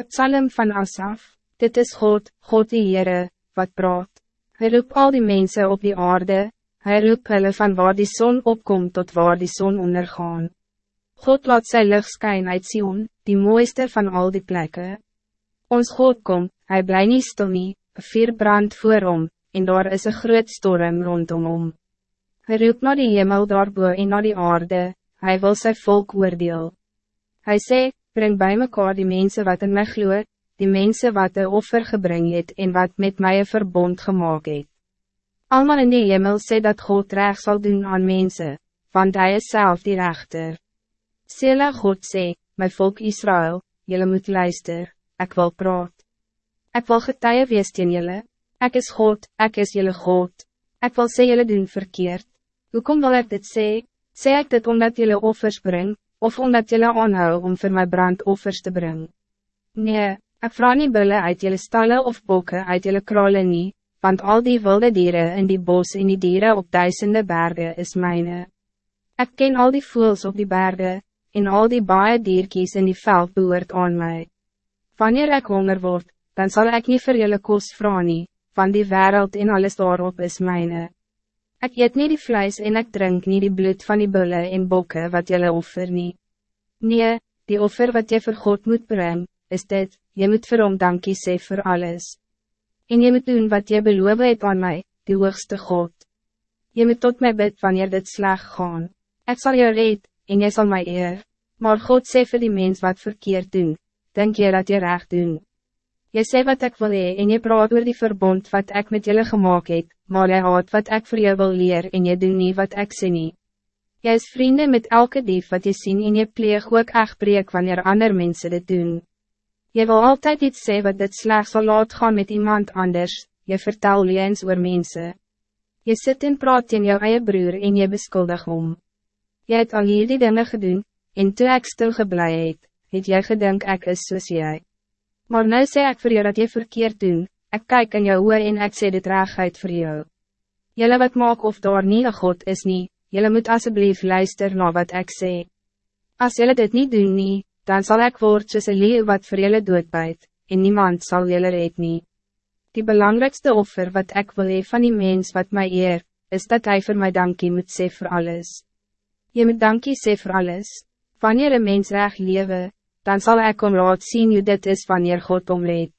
Het psalm van Asaf, dit is God, God die Heere, wat praat. Hij roep al die mensen op die aarde, hij roep hulle van waar die zon opkomt tot waar die zon ondergaan. God laat sy licht skyn uit Sion, die mooiste van al die plekken. Ons God kom, hij bly nie stil nie, een vier brand voor hom, en daar is een groot storm rondom hom. Hij roep naar die hemel daarboe en naar die aarde, hij wil zijn volk oordeel. Hij zei, bring bij mekaar die mensen wat in my gloe, die mensen wat de offer gebring het en wat met mij een verbond gemaakt het. Almal in die hemel sê dat God recht zal doen aan mensen, want hij is zelf die rechter. Sela God sê, my volk Israël, jullie moet luister, ik wil praat. Ik wil getuie wees teen jylle, ek is God, ik is jullie God, ik wil sê jullie doen verkeerd. Hoe kom wil ik dit sê? Sê ik dit omdat jullie offers brengen? Of omdat jullie aanhou om voor mij brandoffers te brengen. Nee, ik vraag niet bullen uit jullie stallen of bokken uit jullie kralen niet, want al die wilde dieren in die bos en die dieren op duizenden bergen is mijne. Ik ken al die voels op die bergen, en al die baie dierkies in die veld behoort aan mij. Wanneer ik honger word, dan zal ik niet voor jullie koos vragen van die wereld en alles daarop is mijne. Ik eet niet die vlees en ik drink niet die bloed van die bullen en bokken wat jullie offer niet. Nee, die offer wat je voor God moet brengen, is dit, je moet vir hom dankie sê voor alles. En je moet doen wat je beloof het aan mij, die hoogste God. Je moet tot mij bid wanneer dit slag gaan. Ik zal je red, en je zal mij eer. Maar God sê vir die mens wat verkeerd doen, denk je dat je recht doen. Je sê wat ik wil hee en je praat oor die verbond wat ik met jullie gemaakt heb, maar je houdt wat ik voor je wil leer en je doet niet wat ik sê nie. Jy is vrienden met elke dief wat je ziet en je pleeg ook echtbreek wanneer ander mensen dit doen. Je wil altijd iets zeggen wat dit slecht zal laat gaan met iemand anders, je vertel eens oor mensen. Je zit en praat in jou eie broer en je beskuldig om. Je hebt al hierdie dinge gedoen, en toe ek stil geblei het, het jy gedink ek is soos jy. Maar nou sê ek vir jou dat jy verkeerd doen, ek kyk in jou oor en ek sê dit uit vir jou. Jylle wat maak of daar nie een God is nie, jylle moet alsjeblieft luister na wat ik sê. Als jylle dit niet doen nie, dan zal ik word soos een leeuw wat vir jylle doodbuit, en niemand zal jylle red nie. Die belangrijkste offer wat ik wil hee van die mens wat mij eer, is dat hij voor mij dankie moet sê voor alles. Je moet dankie sê voor alles. Wanneer een mens recht lewe, dan zal ik om laat zien hoe dit is wanneer God omleed.